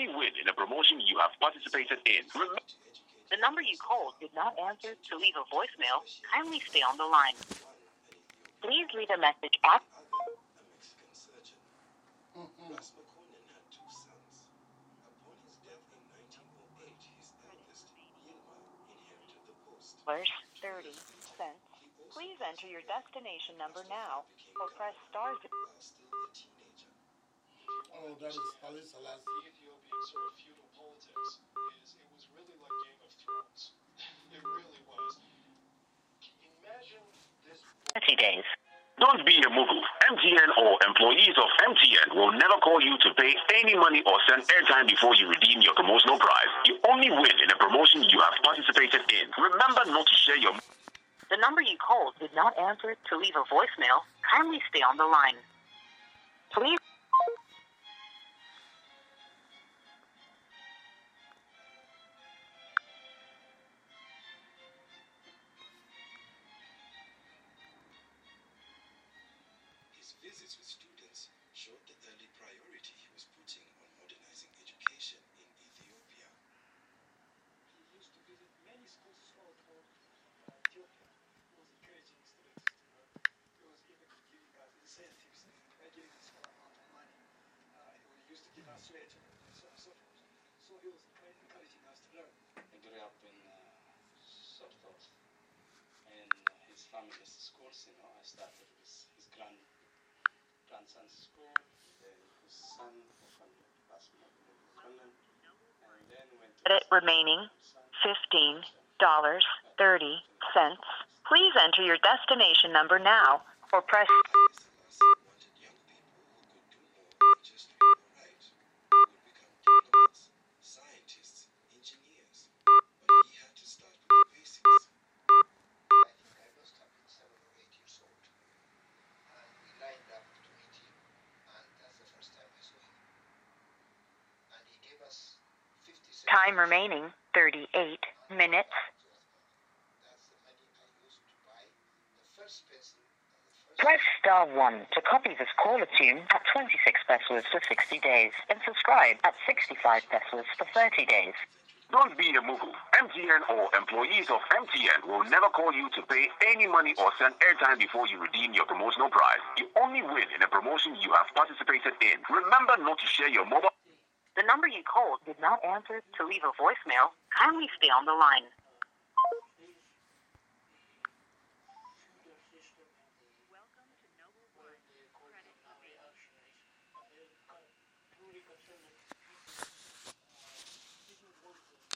only win in a promotion you have participated in. The number you called did not answer. To leave a voicemail, kindly stay on the line. Please leave a message after. A Mexican surgeon. Ras Makonnen had two sons. Upon his death in 1908, his eldest, Yilma, inherited the post. Verse 30 cents. Please enter your destination number now or press star. That is Haile Selassie. Ethiopian sort of feudal politics is it was really like Game of Thrones. it really was. Imagine this 30 days. Don't be a mugu. MTN or employees of MTN will never call you to pay any money or send airtime before you redeem your promotional prize. You only win in a promotion you have participated in. Remember not to share your The number you called did not answer. To leave a voicemail, kindly stay on the line. Visits with students showed the early priority he was putting on modernizing education in Ethiopia. he used to visit many schools all over uh, Ethiopia. He was encouraging students to learn. He was even giving us incentives, giving us small amount of money. Uh, he used to give us sweater and so on and so forth. So he was very encouraging us to learn. He grew up in uh, sort of in his family's schools. You know, I started with his grand grandson's school, his son, Basma, and then went to Credit remaining $15.30. Please enter your destination number now or press. Time remaining 38 minutes. That's the money I used to buy the first pencil and the first. Press star 1 to copy this caller tune at 26 pesos for 60 days and subscribe at 65 pesos for 30 days. Don't be a mugu. MTN or employees of MTN will never call you to pay any money or send airtime before you redeem your promotional prize. You only win in a promotion you have participated in. Remember not to share your mobile The number you called did not answer. To leave a voicemail, kindly stay on the line.